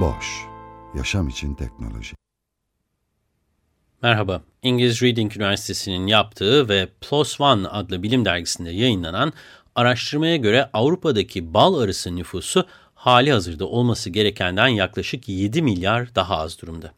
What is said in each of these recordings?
Boş, yaşam için teknoloji. Merhaba, İngiliz Reading Üniversitesi'nin yaptığı ve PLOS ONE adlı bilim dergisinde yayınlanan araştırmaya göre Avrupa'daki bal arısı nüfusu hali hazırda olması gerekenden yaklaşık 7 milyar daha az durumda.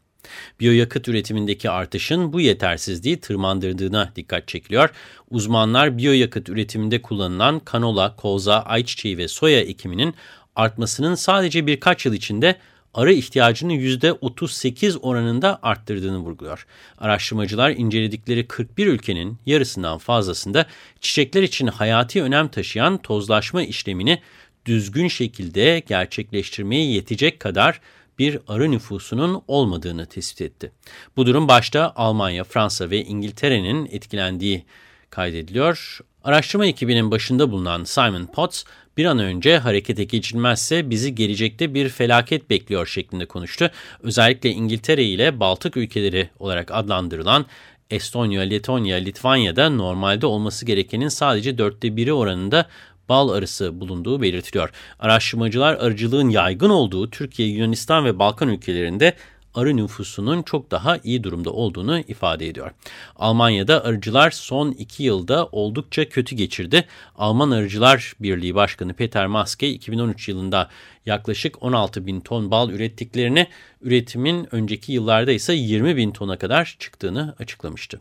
Biyoyakıt üretimindeki artışın bu yetersizliği tırmandırdığına dikkat çekiliyor. Uzmanlar biyoyakıt üretiminde kullanılan kanola, koza, ayçiçeği ve soya ekiminin artmasının sadece birkaç yıl içinde arı ihtiyacını %38 oranında arttırdığını vurguluyor. Araştırmacılar inceledikleri 41 ülkenin yarısından fazlasında çiçekler için hayati önem taşıyan tozlaşma işlemini düzgün şekilde gerçekleştirmeye yetecek kadar bir arı nüfusunun olmadığını tespit etti. Bu durum başta Almanya, Fransa ve İngiltere'nin etkilendiği kaydediliyor. Araştırma ekibinin başında bulunan Simon Potts, bir an önce harekete geçilmezse bizi gelecekte bir felaket bekliyor şeklinde konuştu. Özellikle İngiltere ile Baltık ülkeleri olarak adlandırılan Estonya, Letonya, Litvanya'da normalde olması gerekenin sadece dörtte biri oranında bal arısı bulunduğu belirtiliyor. Araştırmacılar arıcılığın yaygın olduğu Türkiye, Yunanistan ve Balkan ülkelerinde arı nüfusunun çok daha iyi durumda olduğunu ifade ediyor. Almanya'da arıcılar son iki yılda oldukça kötü geçirdi. Alman Arıcılar Birliği Başkanı Peter Maske 2013 yılında yaklaşık 16 bin ton bal ürettiklerini, üretimin önceki yıllarda ise 20 bin tona kadar çıktığını açıklamıştı.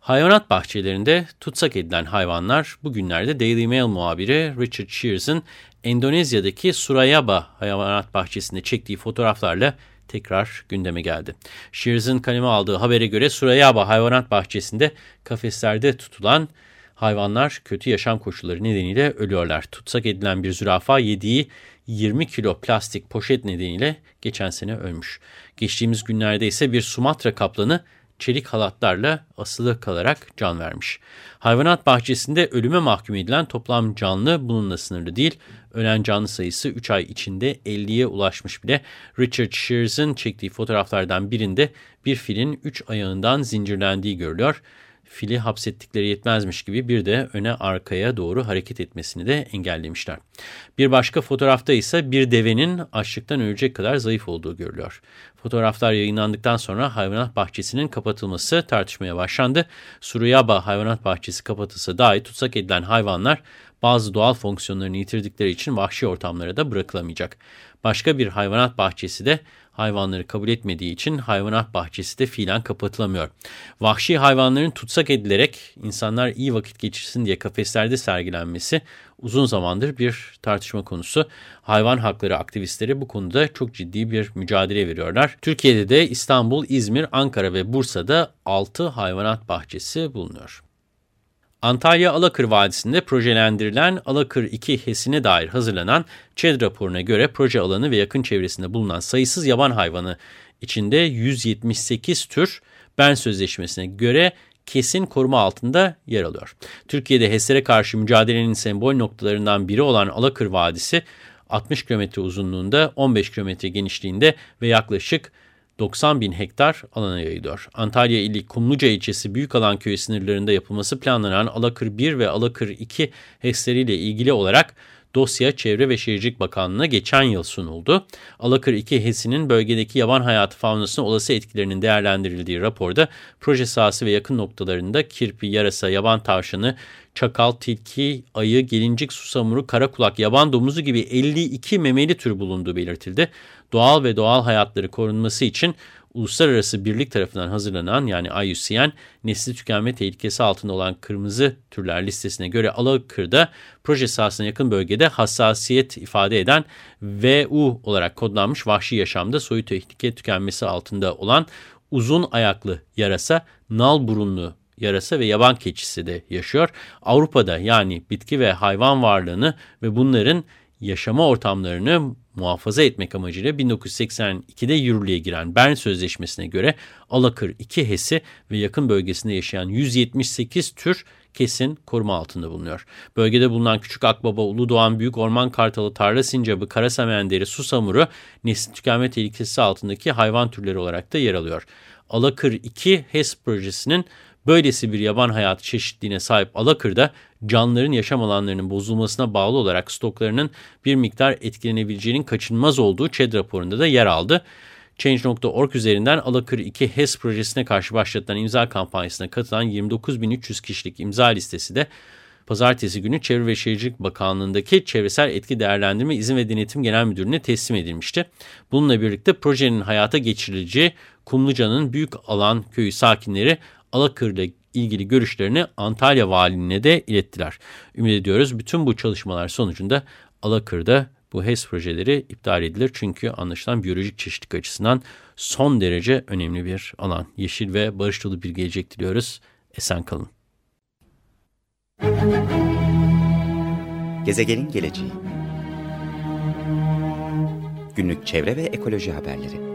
Hayvanat bahçelerinde tutsak edilen hayvanlar bugünlerde Daily Mail muhabiri Richard Shears'ın Endonezya'daki Surayaba Hayvanat Bahçesi'nde çektiği fotoğraflarla tekrar gündeme geldi. Shears'ın kaleme aldığı habere göre Surayaba Hayvanat Bahçesi'nde kafeslerde tutulan hayvanlar kötü yaşam koşulları nedeniyle ölüyorlar. Tutsak edilen bir zürafa yediği 20 kilo plastik poşet nedeniyle geçen sene ölmüş. Geçtiğimiz günlerde ise bir Sumatra kaplanı çelik halatlarla asılı kalarak can vermiş. Hayvanat bahçesinde ölüme mahkum edilen toplam canlı bununla sınırlı değil. Ölen canlı sayısı 3 ay içinde 50'ye ulaşmış bile. Richard Shears'ın çektiği fotoğraflardan birinde bir filin 3 ayağından zincirlendiği görülüyor fili hapsettikleri yetmezmiş gibi bir de öne arkaya doğru hareket etmesini de engellemişler. Bir başka fotoğrafta ise bir devenin açlıktan ölecek kadar zayıf olduğu görülüyor. Fotoğraflar yayınlandıktan sonra hayvanat bahçesinin kapatılması tartışmaya başlandı. Suruyaba hayvanat bahçesi kapatılsa dahi tutsak edilen hayvanlar bazı doğal fonksiyonlarını yitirdikleri için vahşi ortamlara da bırakılamayacak. Başka bir hayvanat bahçesi de hayvanları kabul etmediği için hayvanat bahçesi de fiilen kapatılamıyor. Vahşi hayvanların tutsak edilerek insanlar iyi vakit geçirsin diye kafeslerde sergilenmesi uzun zamandır bir tartışma konusu. Hayvan hakları aktivistleri bu konuda çok ciddi bir mücadele veriyorlar. Türkiye'de de İstanbul, İzmir, Ankara ve Bursa'da 6 hayvanat bahçesi bulunuyor. Antalya Alakır Vadisi'nde projelendirilen Alakır 2 HES'ine dair hazırlanan ÇED raporuna göre proje alanı ve yakın çevresinde bulunan sayısız yaban hayvanı içinde 178 tür Bern Sözleşmesi'ne göre kesin koruma altında yer alıyor. Türkiye'de HES'lere karşı mücadelenin sembol noktalarından biri olan Alakır Vadisi 60 kilometre uzunluğunda 15 kilometre genişliğinde ve yaklaşık 90 bin hektar alana yayılıyor. Antalya ili Kumluca ilçesi Büyükalan Köyü sınırlarında yapılması planlanan Alakır 1 ve Alakır 2 HES'leriyle ilgili olarak dosya Çevre ve Şehircilik Bakanlığı'na geçen yıl sunuldu. Alakır 2 HES'inin bölgedeki yaban hayatı faunasına olası etkilerinin değerlendirildiği raporda proje sahası ve yakın noktalarında kirpi, yarasa, yaban tavşanı, çakal, tilki, ayı, gelincik, susamuru, karakulak, yaban domuzu gibi 52 memeli tür bulunduğu belirtildi. Doğal ve doğal hayatları korunması için uluslararası birlik tarafından hazırlanan yani IUCN nesli tükenme tehlikesi altında olan kırmızı türler listesine göre Alakır'da proje sahasına yakın bölgede hassasiyet ifade eden VU olarak kodlanmış vahşi yaşamda soyu tehlike tükenmesi altında olan uzun ayaklı yarasa, nal burunlu yarasa ve yaban keçisi de yaşıyor. Avrupa'da yani bitki ve hayvan varlığını ve bunların yaşama ortamlarını muhafaza etmek amacıyla 1982'de yürürlüğe giren Bern Sözleşmesi'ne göre Alakır 2 HES'i ve yakın bölgesinde yaşayan 178 tür kesin koruma altında bulunuyor. Bölgede bulunan Küçük Akbaba, Uludoğan, Büyük Orman Kartalı, Tarla Sincabı, Karasamenderi, Susamuru nesil tükenme tehlikesi altındaki hayvan türleri olarak da yer alıyor. Alakır 2 HES projesinin böylesi bir yaban hayatı çeşitliliğine sahip Alakır'da canlıların yaşam alanlarının bozulmasına bağlı olarak stoklarının bir miktar etkilenebileceğinin kaçınılmaz olduğu ÇED raporunda da yer aldı. Change.org üzerinden Alakır 2 HES projesine karşı başlatılan imza kampanyasına katılan 29.300 kişilik imza listesi de pazartesi günü Çevre ve Şehircilik Bakanlığı'ndaki Çevresel Etki Değerlendirme İzin ve Denetim Genel Müdürlüğü'ne teslim edilmişti. Bununla birlikte projenin hayata geçirileceği Kumluca'nın büyük alan köyü sakinleri Alakır'la ilgili görüşlerini Antalya Valiliğine de ilettiler. Ümit ediyoruz bütün bu çalışmalar sonucunda Alakır'da bu HES projeleri iptal edilir. Çünkü anlaşılan biyolojik çeşitlilik açısından son derece önemli bir alan. Yeşil ve barış dolu bir gelecek diliyoruz. Esen kalın. Gezegenin geleceği Günlük çevre ve ekoloji haberleri